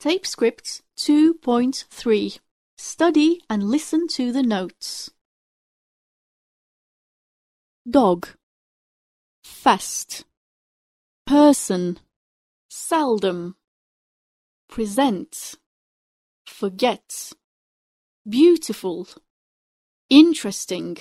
Tape script 2.3 Study and listen to the notes. Dog. Fast. Person. Seldom. Present. Forget. Beautiful. Interesting.